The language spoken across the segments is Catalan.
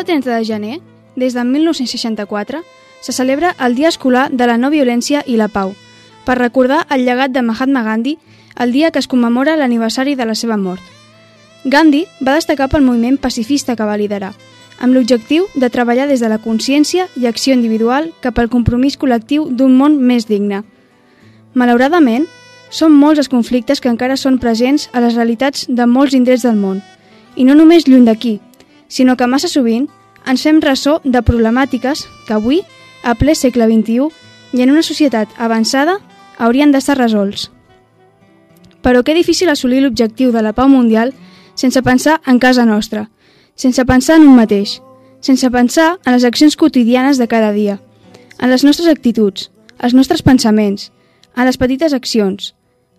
Cada 30 de gener, des de 1964, se celebra el Dia Escolar de la No Violència i la Pau, per recordar el llegat de Mahatma Gandhi el dia que es commemora l'aniversari de la seva mort. Gandhi va destacar pel moviment pacifista que va liderar, amb l'objectiu de treballar des de la consciència i acció individual cap al compromís col·lectiu d'un món més digne. Malauradament, són molts els conflictes que encara són presents a les realitats de molts indrets del món, i no només lluny d'aquí, sinó que massa sovint ens fem ressò de problemàtiques que avui, a ple segle XXI, i en una societat avançada, haurien d'estar resolts. Però que difícil assolir l'objectiu de la pau mundial sense pensar en casa nostra, sense pensar en un mateix, sense pensar en les accions quotidianes de cada dia, en les nostres actituds, els nostres pensaments, en les petites accions,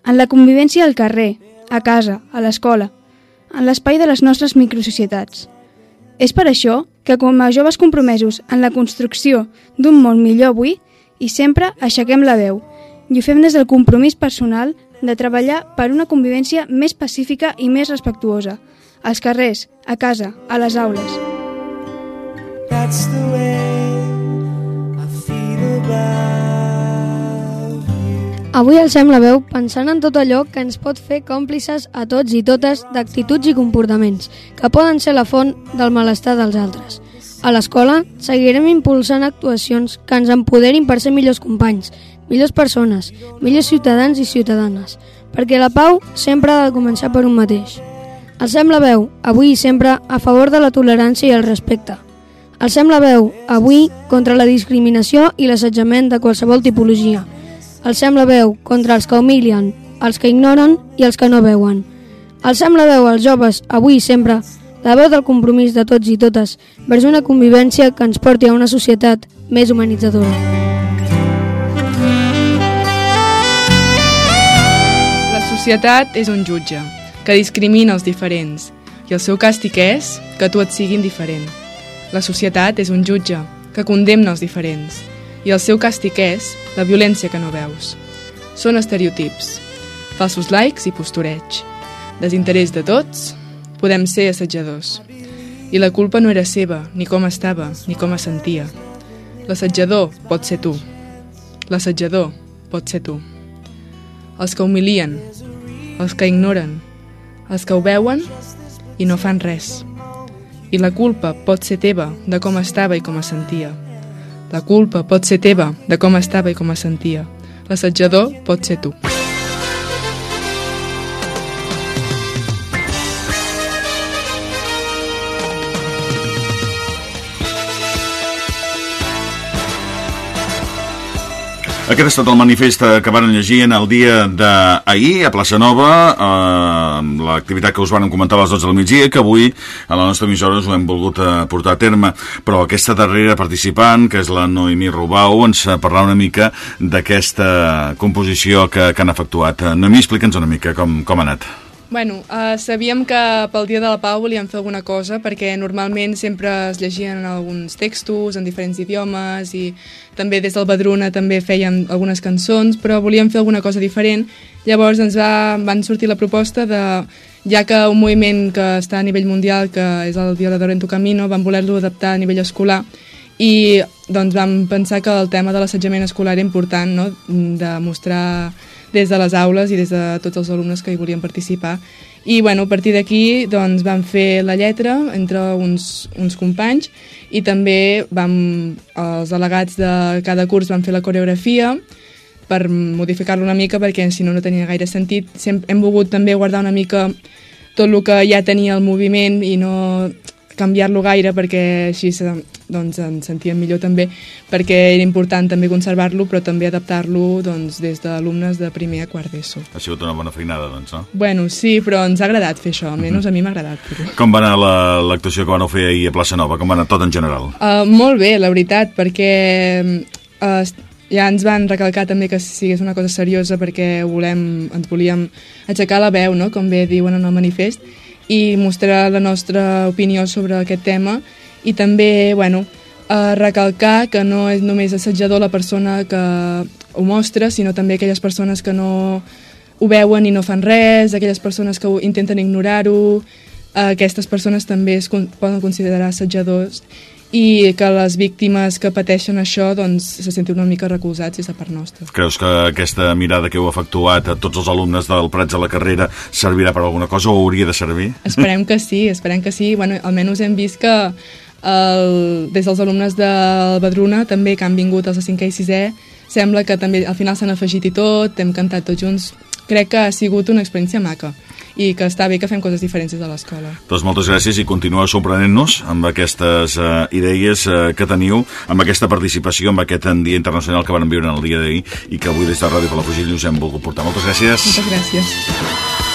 en la convivència al carrer, a casa, a l'escola, en l'espai de les nostres microsocietats. És per això que com a joves compromesos en la construcció d'un món millor avui i sempre aixequem la veu i ho fem des del compromís personal de treballar per una convivència més pacífica i més respectuosa, als carrers, a casa, a les aules. Avui alcem la veu pensant en tot allò que ens pot fer còmplices a tots i totes d'actituds i comportaments que poden ser la font del malestar dels altres. A l'escola seguirem impulsant actuacions que ens empoderin per ser millors companys, millors persones, millors ciutadans i ciutadanes, perquè la pau sempre ha de començar per un mateix. Alcem la veu, avui i sempre, a favor de la tolerància i el respecte. Alcem la veu, avui, contra la discriminació i l'assetjament de qualsevol tipologia. Alcem la veu contra els que humilien, els que ignoren i els que no veuen. Alcem la veu als joves, avui i sempre, la veu del compromís de tots i totes vers una convivència que ens porti a una societat més humanitzadora. La societat és un jutge que discrimina els diferents i el seu càstig és que tu et siguin diferent. La societat és un jutge que condemna els diferents i el seu càstig és la violència que no veus. Són estereotips, falsos likes i postureig, desinterès de tots podem ser assetjadors. I la culpa no era seva, ni com estava, ni com es sentia. L'assetjador pot ser tu. L'assetjador pot ser tu. Els que humilien, els que ignoren, els que ho veuen i no fan res. I la culpa pot ser teva de com estava i com es sentia. La culpa pot ser teva de com estava i com es sentia. L'assetjador pot ser tu. Aquest ha estat el manifest que van llegir en el dia d'ahir a Plaça Nova, eh, l'activitat que us van comentar a les 12 del migdia, que avui a la nostra emissora us ho hem volgut eh, portar a terme. Però aquesta darrera participant, que és la Noemí Rubau, ens parlarà una mica d'aquesta composició que, que han efectuat. Noemí, explica'ns una mica com, com ha anat. Bueno, uh, sabíem que pel Dia de la Pau volíem fer alguna cosa perquè normalment sempre es llegien alguns textos en diferents idiomes i també des del Badruna també feien algunes cançons, però volíem fer alguna cosa diferent. Llavors ens va, van sortir la proposta de, ja que un moviment que està a nivell mundial, que és el Violador en tu Camino, van voler-lo adaptar a nivell escolar i doncs vam pensar que el tema de l'assetjament escolar era important, no? de mostrar des de les aules i des de tots els alumnes que hi volien participar. I bueno, a partir d'aquí doncs, vam fer la lletra entre uns, uns companys i també vam, els delegats de cada curs van fer la coreografia per modificar-lo una mica perquè si no no tenia gaire sentit. Sempre hem volgut també guardar una mica tot el que ja tenia el moviment i no canviar-lo gaire perquè així doncs, ens sentíem millor també perquè era important també conservar-lo però també adaptar-lo doncs, des d'alumnes de primer a quart d'ESO. Ha sigut una bona feinada, doncs, no? Bueno, sí, però ens ha agradat fer això, almenys uh -huh. a mi m'ha agradat. Fer Com va anar l'actuació la, que van fer ahir a Plaça Nova? Com va anar tot en general? Uh, molt bé, la veritat, perquè uh, ja ens van recalcar també que sigués una cosa seriosa perquè volem, ens volíem aixecar la veu, no? com bé diuen en el manifest, i mostrar la nostra opinió sobre aquest tema. I també, bueno, eh, recalcar que no és només assetjador la persona que ho mostra, sinó també aquelles persones que no ho veuen i no fan res, aquelles persones que intenten ignorar-ho, aquestes persones també es poden considerar assetjadors i que les víctimes que pateixen això doncs, se sentin una mica recolzats des de part nostra. Creus que aquesta mirada que heu efectuat a tots els alumnes del Prats de la carrera servirà per alguna cosa o hauria de servir? Esperem que sí, esperem que sí. Bueno, almenys hem vist que el, des dels alumnes del Badruna també que han vingut els de 5è i 6è sembla que també al final s'han afegit i tot, hem cantat tots junts. Crec que ha sigut una experiència maca i que està bé que fem coses diferents des de l'escola. Doncs moltes gràcies i continueu sorprenent-nos amb aquestes uh, idees uh, que teniu, amb aquesta participació, amb aquest Dia Internacional que van viure en el dia d'ahir i que avui des de Ràdio Palafrugell us hem volgut portar. Moltes gràcies. Moltes gràcies.